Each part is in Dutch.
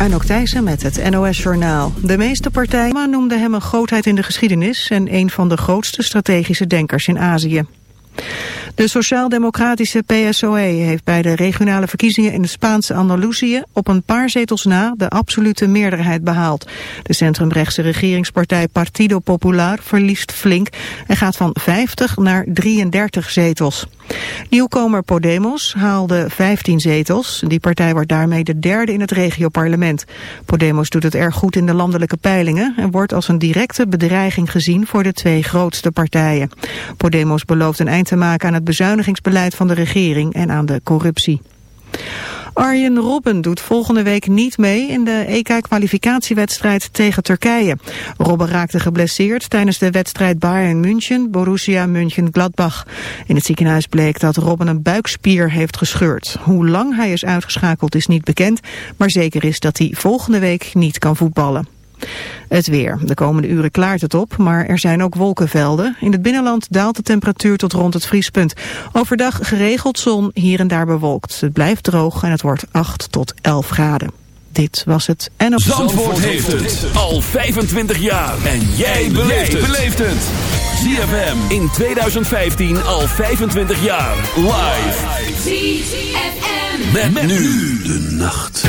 Anouk Thijssen met het NOS-journaal. De meeste partijen noemden hem een grootheid in de geschiedenis... en een van de grootste strategische denkers in Azië. De sociaal-democratische PSOE heeft bij de regionale verkiezingen in de Spaanse Andalusië op een paar zetels na de absolute meerderheid behaald. De centrumrechtse regeringspartij Partido Popular verliest flink en gaat van 50 naar 33 zetels. Nieuwkomer Podemos haalde 15 zetels. Die partij wordt daarmee de derde in het regioparlement. Podemos doet het erg goed in de landelijke peilingen en wordt als een directe bedreiging gezien voor de twee grootste partijen. Podemos belooft een eind te maken aan het bezuinigingsbeleid van de regering en aan de corruptie. Arjen Robben doet volgende week niet mee in de EK-kwalificatiewedstrijd tegen Turkije. Robben raakte geblesseerd tijdens de wedstrijd Bayern München, Borussia München-Gladbach. In het ziekenhuis bleek dat Robben een buikspier heeft gescheurd. Hoe lang hij is uitgeschakeld is niet bekend, maar zeker is dat hij volgende week niet kan voetballen. Het weer. De komende uren klaart het op, maar er zijn ook wolkenvelden. In het binnenland daalt de temperatuur tot rond het vriespunt. Overdag geregeld zon, hier en daar bewolkt. Het blijft droog en het wordt 8 tot 11 graden. Dit was het en op Zandvoort heeft het al 25 jaar. En jij beleeft het. ZFM in 2015 al 25 jaar. Live. ZFM. met nu de nacht.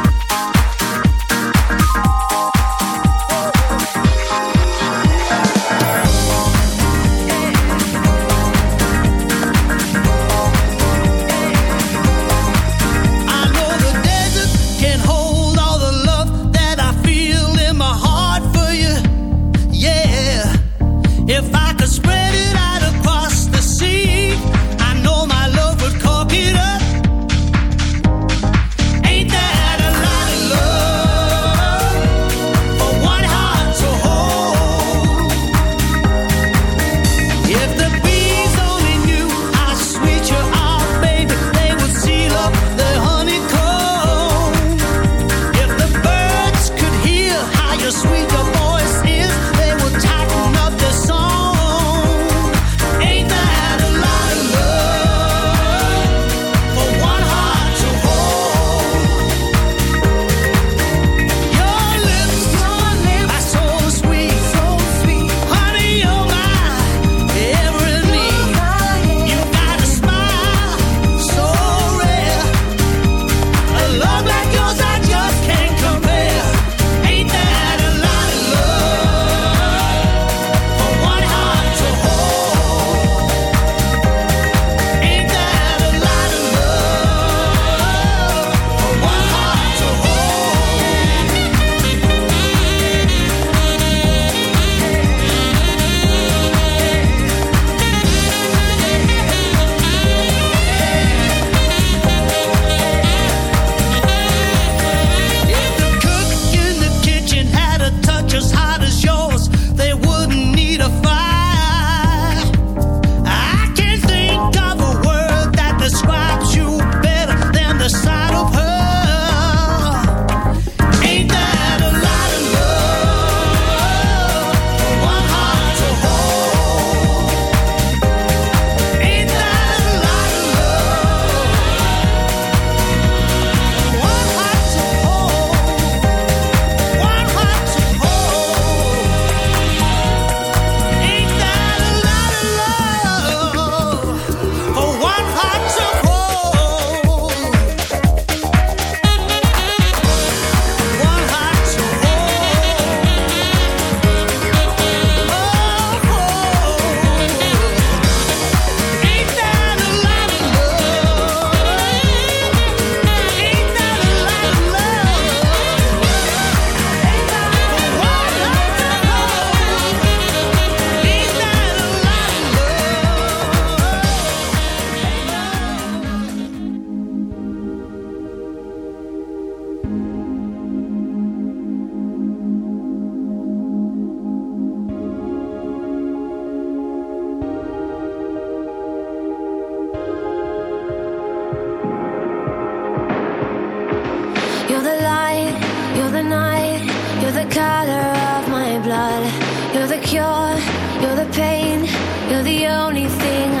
color of my blood. You're the cure, you're the pain, you're the only thing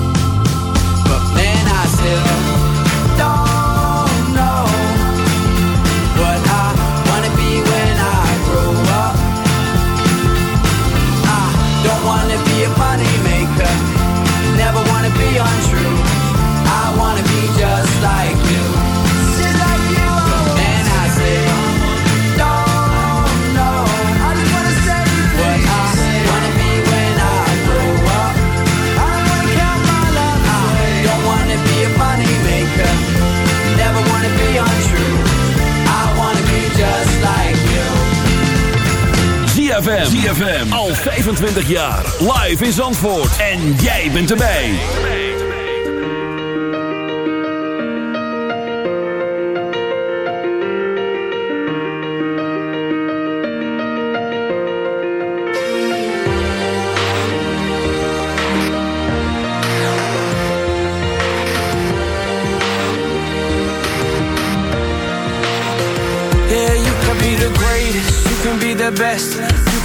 25 jaar. Live in Zandvoort. En jij bent erbij. Yeah, you can be the greatest, you can be the best.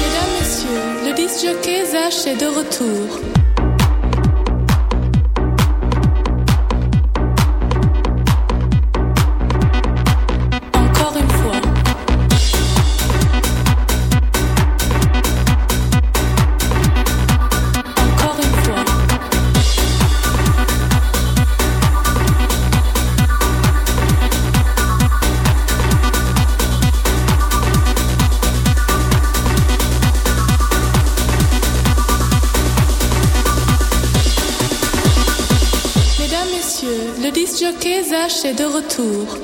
Mesdames, Messieurs, le disc jockey Zach est de retour. marché de retour.